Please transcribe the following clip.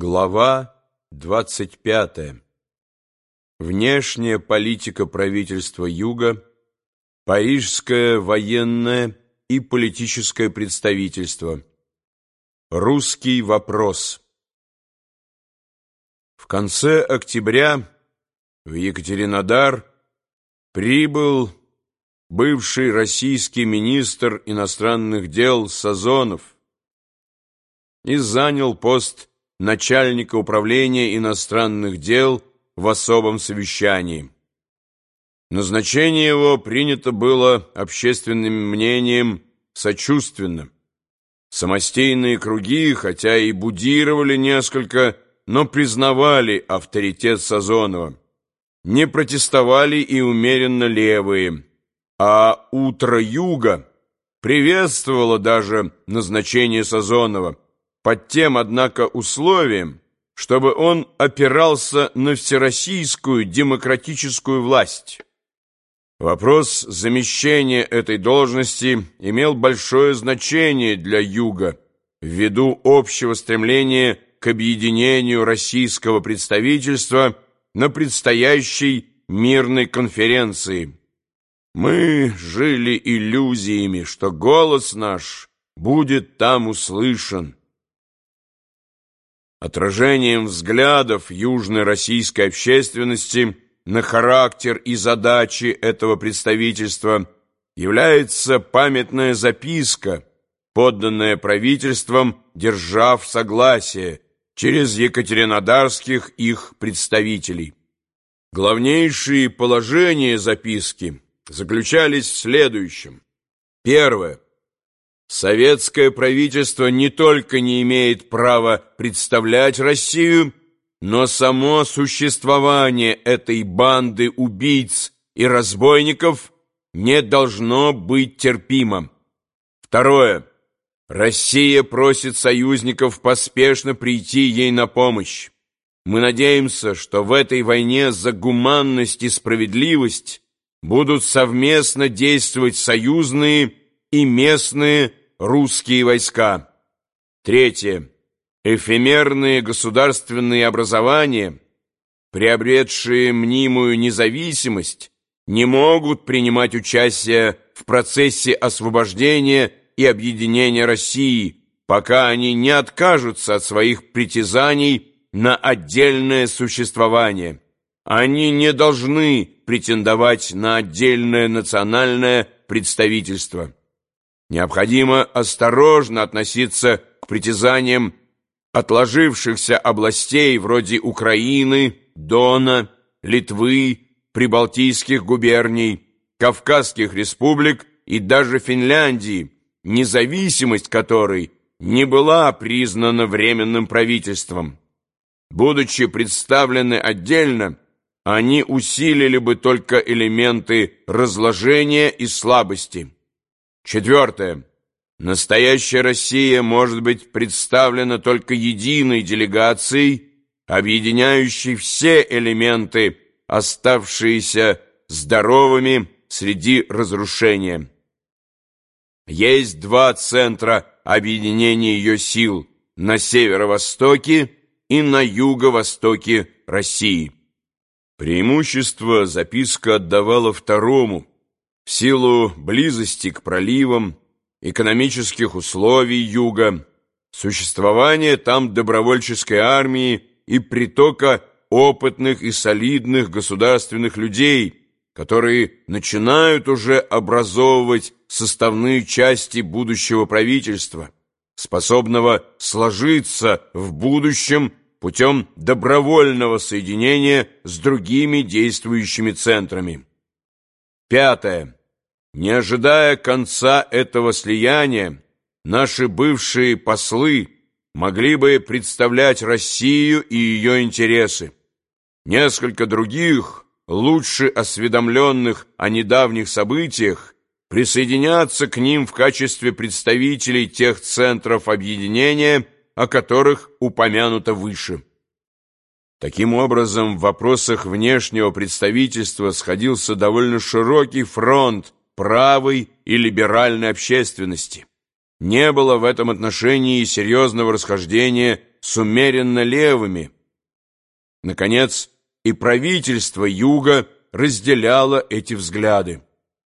Глава 25. Внешняя политика правительства Юга, Парижское военное и политическое представительство, Русский вопрос. В конце октября в Екатеринодар прибыл бывший российский министр иностранных дел Сазонов и занял пост начальника управления иностранных дел в особом совещании. Назначение его принято было общественным мнением сочувственно. Самостейные круги, хотя и будировали несколько, но признавали авторитет Сазонова. Не протестовали и умеренно левые, а «Утро Юга» приветствовало даже назначение Сазонова – под тем, однако, условием, чтобы он опирался на всероссийскую демократическую власть. Вопрос замещения этой должности имел большое значение для Юга ввиду общего стремления к объединению российского представительства на предстоящей мирной конференции. Мы жили иллюзиями, что голос наш будет там услышан. Отражением взглядов южной российской общественности на характер и задачи этого представительства является памятная записка, подданная правительством держав согласие через екатеринодарских их представителей. Главнейшие положения записки заключались в следующем. Первое. Советское правительство не только не имеет права представлять Россию, но само существование этой банды убийц и разбойников не должно быть терпимо. Второе. Россия просит союзников поспешно прийти ей на помощь. Мы надеемся, что в этой войне за гуманность и справедливость будут совместно действовать союзные и местные русские войска. Третье. Эфемерные государственные образования, приобретшие мнимую независимость, не могут принимать участие в процессе освобождения и объединения России, пока они не откажутся от своих притязаний на отдельное существование. Они не должны претендовать на отдельное национальное представительство. Необходимо осторожно относиться к притязаниям отложившихся областей вроде Украины, Дона, Литвы, Прибалтийских губерний, Кавказских республик и даже Финляндии, независимость которой не была признана временным правительством. Будучи представлены отдельно, они усилили бы только элементы разложения и слабости. Четвертое. Настоящая Россия может быть представлена только единой делегацией, объединяющей все элементы, оставшиеся здоровыми среди разрушения. Есть два центра объединения ее сил на северо-востоке и на юго-востоке России. Преимущество записка отдавала второму, в силу близости к проливам, экономических условий юга, существования там добровольческой армии и притока опытных и солидных государственных людей, которые начинают уже образовывать составные части будущего правительства, способного сложиться в будущем путем добровольного соединения с другими действующими центрами. Пятое. Не ожидая конца этого слияния, наши бывшие послы могли бы представлять Россию и ее интересы. Несколько других, лучше осведомленных о недавних событиях, присоединятся к ним в качестве представителей тех центров объединения, о которых упомянуто выше. Таким образом, в вопросах внешнего представительства сходился довольно широкий фронт правой и либеральной общественности. Не было в этом отношении серьезного расхождения с умеренно левыми. Наконец, и правительство Юга разделяло эти взгляды.